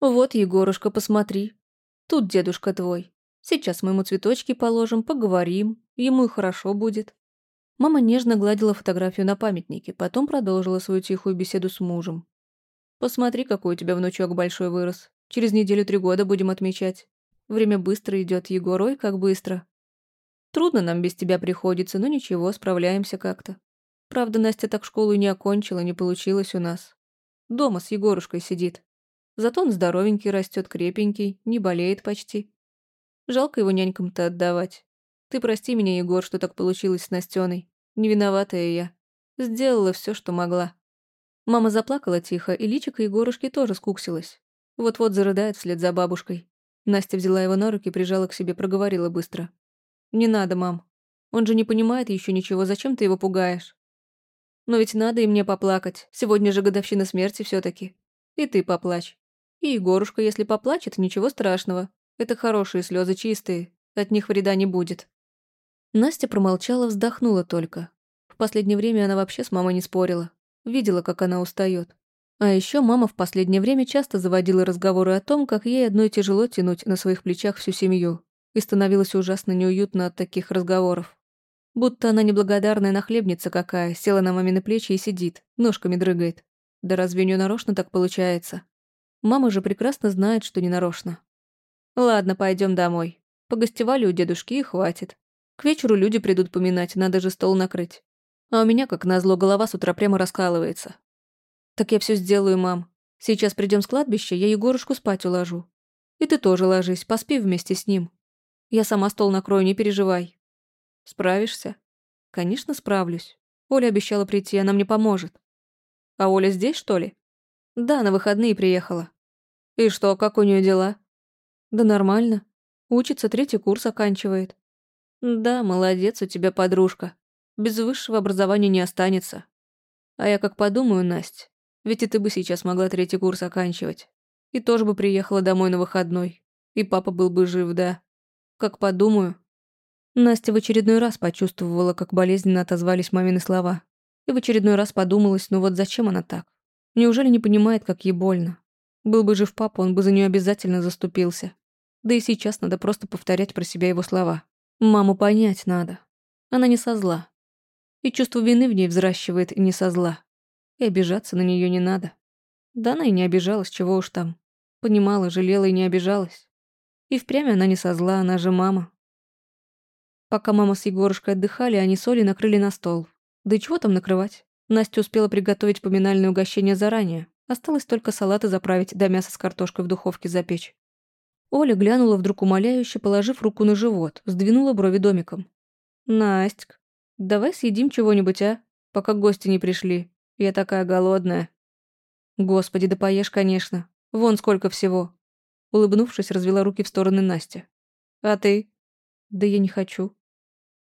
Вот, Егорушка, посмотри. Тут дедушка твой. Сейчас мы ему цветочки положим, поговорим, ему и хорошо будет. Мама нежно гладила фотографию на памятнике, потом продолжила свою тихую беседу с мужем. «Посмотри, какой у тебя внучок большой вырос. Через неделю три года будем отмечать. Время быстро идет, Егор, ой, как быстро. Трудно нам без тебя приходится, но ничего, справляемся как-то. Правда, Настя так школу и не окончила, не получилось у нас. Дома с Егорушкой сидит. Зато он здоровенький растет, крепенький, не болеет почти. Жалко его нянькам-то отдавать. Ты прости меня, Егор, что так получилось с Настеной. Не виноватая я. Сделала все, что могла. Мама заплакала тихо, и личико Егорушки тоже скуксилась. Вот-вот зарыдает вслед за бабушкой. Настя взяла его на руки, прижала к себе, проговорила быстро. «Не надо, мам. Он же не понимает еще ничего, зачем ты его пугаешь? Но ведь надо и мне поплакать. Сегодня же годовщина смерти все таки И ты поплачь. И Егорушка, если поплачет, ничего страшного. Это хорошие слезы чистые. От них вреда не будет. Настя промолчала, вздохнула только. В последнее время она вообще с мамой не спорила. Видела, как она устает. А еще мама в последнее время часто заводила разговоры о том, как ей одной тяжело тянуть на своих плечах всю семью. И становилось ужасно неуютно от таких разговоров. Будто она неблагодарная нахлебница какая, села на мамины плечи и сидит, ножками дрыгает. Да разве у нее нарочно так получается? Мама же прекрасно знает, что не нарочно. Ладно, пойдем домой. Погостевали у дедушки и хватит. К вечеру люди придут поминать, надо же стол накрыть. А у меня, как назло, голова с утра прямо раскалывается. Так я все сделаю, мам. Сейчас придем с кладбища, я Егорушку спать уложу. И ты тоже ложись, поспи вместе с ним. Я сама стол накрою, не переживай. Справишься? Конечно, справлюсь. Оля обещала прийти, она мне поможет. А Оля здесь, что ли? Да, на выходные приехала. И что, как у нее дела? Да нормально. Учится, третий курс оканчивает. Да, молодец у тебя подружка. Без высшего образования не останется. А я как подумаю, Настя, ведь и ты бы сейчас могла третий курс оканчивать. И тоже бы приехала домой на выходной. И папа был бы жив, да. Как подумаю. Настя в очередной раз почувствовала, как болезненно отозвались мамины слова. И в очередной раз подумалась, ну вот зачем она так? Неужели не понимает, как ей больно? Был бы жив папа, он бы за нее обязательно заступился. Да и сейчас надо просто повторять про себя его слова. Маму понять надо. Она не со зла. И чувство вины в ней взращивает не со зла. И обижаться на нее не надо. Да она и не обижалась, чего уж там. Понимала, жалела и не обижалась. И впрямь она не со зла, она же мама. Пока мама с Егорушкой отдыхали, они соли накрыли на стол. Да и чего там накрывать? Настя успела приготовить поминальное угощение заранее. Осталось только салаты заправить, да мясо с картошкой в духовке запечь. Оля глянула вдруг умоляюще, положив руку на живот, сдвинула брови домиком. «Настя, давай съедим чего-нибудь, а? Пока гости не пришли. Я такая голодная». «Господи, да поешь, конечно. Вон сколько всего». Улыбнувшись, развела руки в стороны Настя. «А ты?» «Да я не хочу».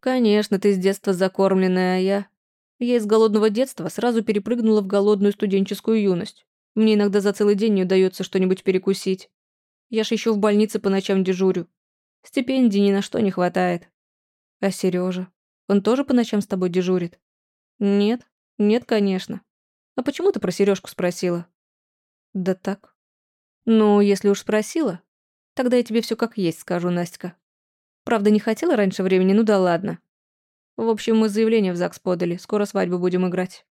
«Конечно, ты с детства закормленная, а я...» Я из голодного детства сразу перепрыгнула в голодную студенческую юность. Мне иногда за целый день не удается что-нибудь перекусить. Я ж еще в больнице по ночам дежурю. Стипендий ни на что не хватает. А Сережа, Он тоже по ночам с тобой дежурит? Нет, нет, конечно. А почему ты про Сережку спросила? Да так. Ну, если уж спросила, тогда я тебе все как есть скажу, Настя. Правда, не хотела раньше времени, ну да ладно. В общем, мы заявление в ЗАГС подали, скоро свадьбу будем играть.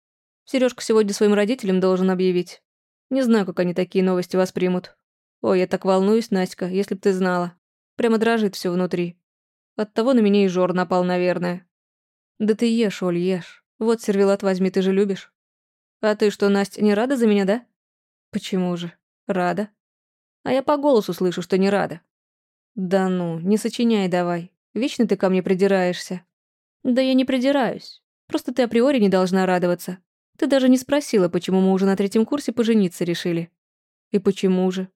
Сережка сегодня своим родителям должен объявить. Не знаю, как они такие новости воспримут. Ой, я так волнуюсь, Настя, если б ты знала. Прямо дрожит все внутри. Оттого на меня и жор напал, наверное. Да ты ешь, Оль, ешь. Вот сервелат возьми, ты же любишь. А ты что, Настя, не рада за меня, да? Почему же? Рада. А я по голосу слышу, что не рада. Да ну, не сочиняй давай. Вечно ты ко мне придираешься. Да я не придираюсь. Просто ты априори не должна радоваться. Ты даже не спросила, почему мы уже на третьем курсе пожениться решили. И почему же?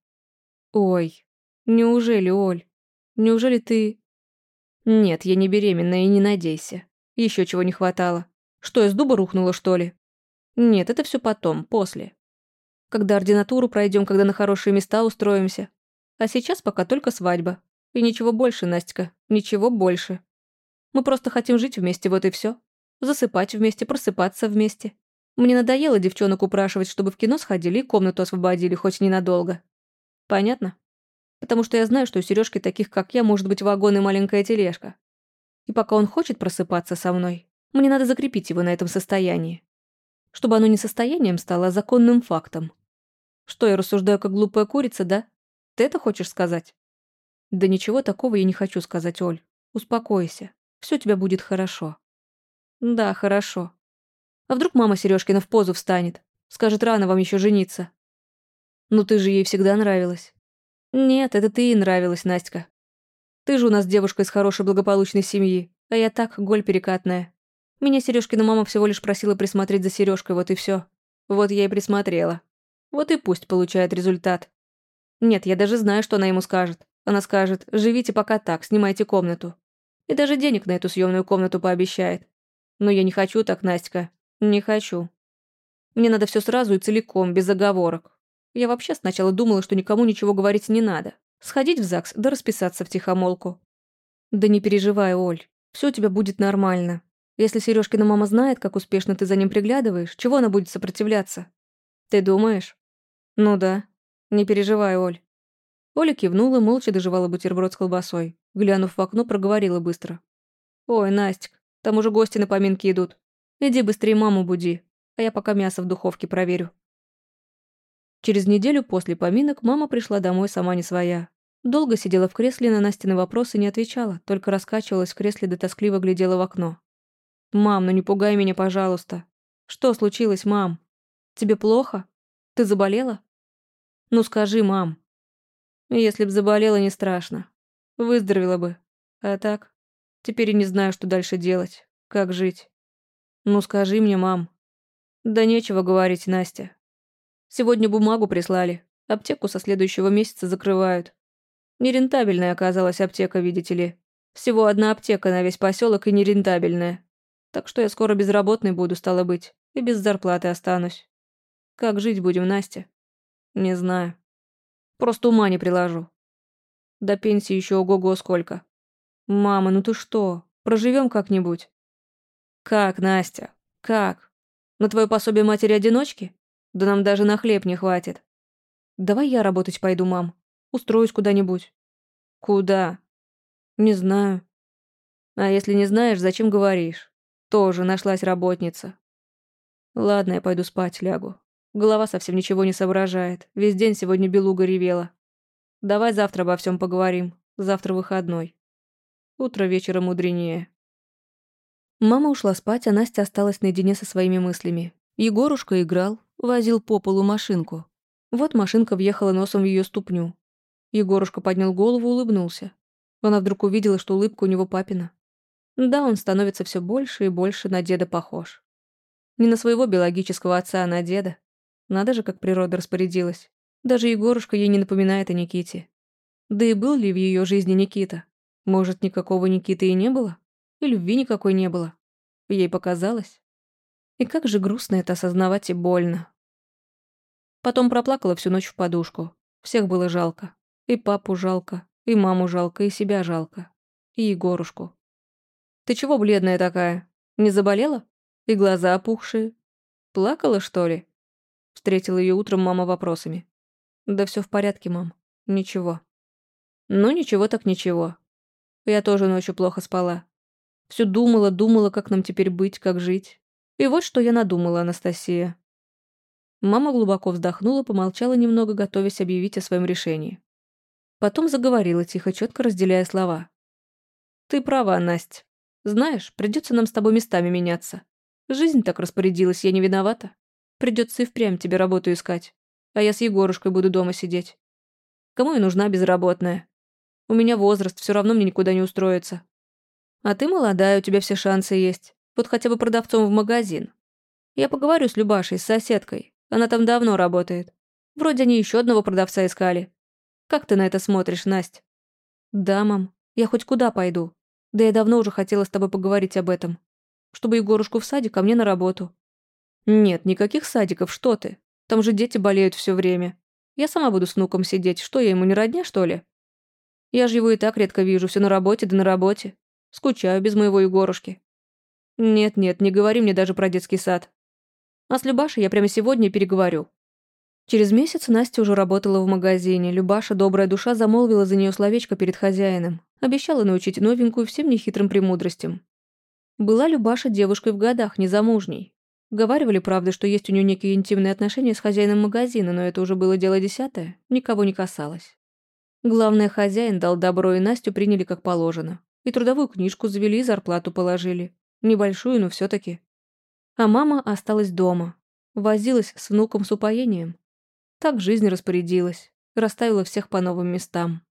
Ой, неужели, Оль? Неужели ты... Нет, я не беременна и не надейся. Еще чего не хватало. Что, из дуба рухнула, что ли? Нет, это все потом, после. Когда ординатуру пройдем, когда на хорошие места устроимся. А сейчас пока только свадьба. И ничего больше, Настя, ничего больше. Мы просто хотим жить вместе, вот и все. Засыпать вместе, просыпаться вместе. Мне надоело девчонок упрашивать, чтобы в кино сходили и комнату освободили, хоть ненадолго. Понятно? Потому что я знаю, что у Сережки таких, как я, может быть вагон и маленькая тележка. И пока он хочет просыпаться со мной, мне надо закрепить его на этом состоянии. Чтобы оно не состоянием стало, а законным фактом. Что, я рассуждаю как глупая курица, да? Ты это хочешь сказать? Да ничего такого я не хочу сказать, Оль. Успокойся. Все у тебя будет хорошо. Да, хорошо. А вдруг мама Сережкина в позу встанет? Скажет, рано вам еще жениться. Ну ты же ей всегда нравилась. Нет, это ты ей нравилась, Настя. Ты же у нас девушка из хорошей благополучной семьи, а я так, голь перекатная. Меня Сережкина мама всего лишь просила присмотреть за Сережкой, вот и все. Вот я и присмотрела. Вот и пусть получает результат. Нет, я даже знаю, что она ему скажет. Она скажет, живите пока так, снимайте комнату. И даже денег на эту съемную комнату пообещает. Но я не хочу так, Настя. Не хочу. Мне надо все сразу и целиком, без оговорок. Я вообще сначала думала, что никому ничего говорить не надо. Сходить в ЗАГС, да расписаться в тихомолку. Да не переживай, Оль. Все у тебя будет нормально. Если Сережкина мама знает, как успешно ты за ним приглядываешь, чего она будет сопротивляться? Ты думаешь? Ну да. Не переживай, Оль. Оля кивнула, молча доживала бутерброд с колбасой. Глянув в окно, проговорила быстро. «Ой, Настик, там уже гости на поминки идут. Иди быстрее маму буди, а я пока мясо в духовке проверю». Через неделю после поминок мама пришла домой сама не своя. Долго сидела в кресле, на Настины вопросы не отвечала, только раскачивалась в кресле да тоскливо глядела в окно. «Мам, ну не пугай меня, пожалуйста. Что случилось, мам? Тебе плохо? Ты заболела? Ну скажи, мам». Если б заболела, не страшно. Выздоровела бы. А так? Теперь и не знаю, что дальше делать. Как жить. Ну скажи мне, мам. Да нечего говорить, Настя. Сегодня бумагу прислали. Аптеку со следующего месяца закрывают. Нерентабельная оказалась аптека, видите ли. Всего одна аптека на весь поселок и нерентабельная. Так что я скоро безработной буду, стало быть, и без зарплаты останусь. Как жить будем, Настя? Не знаю. Просто ума не приложу. До пенсии еще ого-го сколько. Мама, ну ты что? Проживем как-нибудь? Как, Настя? Как? На твое пособие матери-одиночки? Да нам даже на хлеб не хватит. Давай я работать пойду, мам. Устроюсь куда-нибудь. Куда? Не знаю. А если не знаешь, зачем говоришь? Тоже нашлась работница. Ладно, я пойду спать, лягу. Голова совсем ничего не соображает. Весь день сегодня белуга ревела. Давай завтра обо всем поговорим. Завтра выходной. Утро вечера мудренее. Мама ушла спать, а Настя осталась наедине со своими мыслями. Егорушка играл, возил по полу машинку. Вот машинка въехала носом в ее ступню. Егорушка поднял голову, улыбнулся. Она вдруг увидела, что улыбка у него папина. Да, он становится все больше и больше на деда похож. Не на своего биологического отца, а на деда. Надо же, как природа распорядилась. Даже Егорушка ей не напоминает о Никите. Да и был ли в ее жизни Никита? Может, никакого Никиты и не было? И любви никакой не было? Ей показалось. И как же грустно это осознавать и больно. Потом проплакала всю ночь в подушку. Всех было жалко. И папу жалко, и маму жалко, и себя жалко. И Егорушку. «Ты чего бледная такая? Не заболела? И глаза опухшие? Плакала, что ли?» Встретила ее утром мама вопросами. «Да все в порядке, мам. Ничего». «Ну, ничего так ничего. Я тоже ночью плохо спала. Все думала, думала, как нам теперь быть, как жить. И вот что я надумала, Анастасия». Мама глубоко вздохнула, помолчала немного, готовясь объявить о своем решении. Потом заговорила тихо, четко разделяя слова. «Ты права, Настя. Знаешь, придется нам с тобой местами меняться. Жизнь так распорядилась, я не виновата. Придется и впрямь тебе работу искать. А я с Егорушкой буду дома сидеть. Кому и нужна безработная? У меня возраст, все равно мне никуда не устроиться. А ты молодая, у тебя все шансы есть. Вот хотя бы продавцом в магазин. Я поговорю с Любашей, с соседкой. Она там давно работает. Вроде они еще одного продавца искали. Как ты на это смотришь, Настя? Да, мам. Я хоть куда пойду. Да я давно уже хотела с тобой поговорить об этом. Чтобы Егорушку в садик, а мне на работу. «Нет, никаких садиков, что ты? Там же дети болеют все время. Я сама буду с внуком сидеть. Что, я ему не родня, что ли? Я же его и так редко вижу, все на работе да на работе. Скучаю без моего Егорушки. Нет-нет, не говори мне даже про детский сад. А с Любашей я прямо сегодня переговорю. Через месяц Настя уже работала в магазине. Любаша, добрая душа, замолвила за нее словечко перед хозяином. Обещала научить новенькую всем нехитрым премудростям. Была Любаша девушкой в годах, незамужней. Говаривали, правда, что есть у нее некие интимные отношения с хозяином магазина, но это уже было дело десятое, никого не касалось. Главное, хозяин дал добро, и Настю приняли как положено. И трудовую книжку завели, и зарплату положили. Небольшую, но все таки А мама осталась дома. Возилась с внуком с упоением. Так жизнь распорядилась. Расставила всех по новым местам.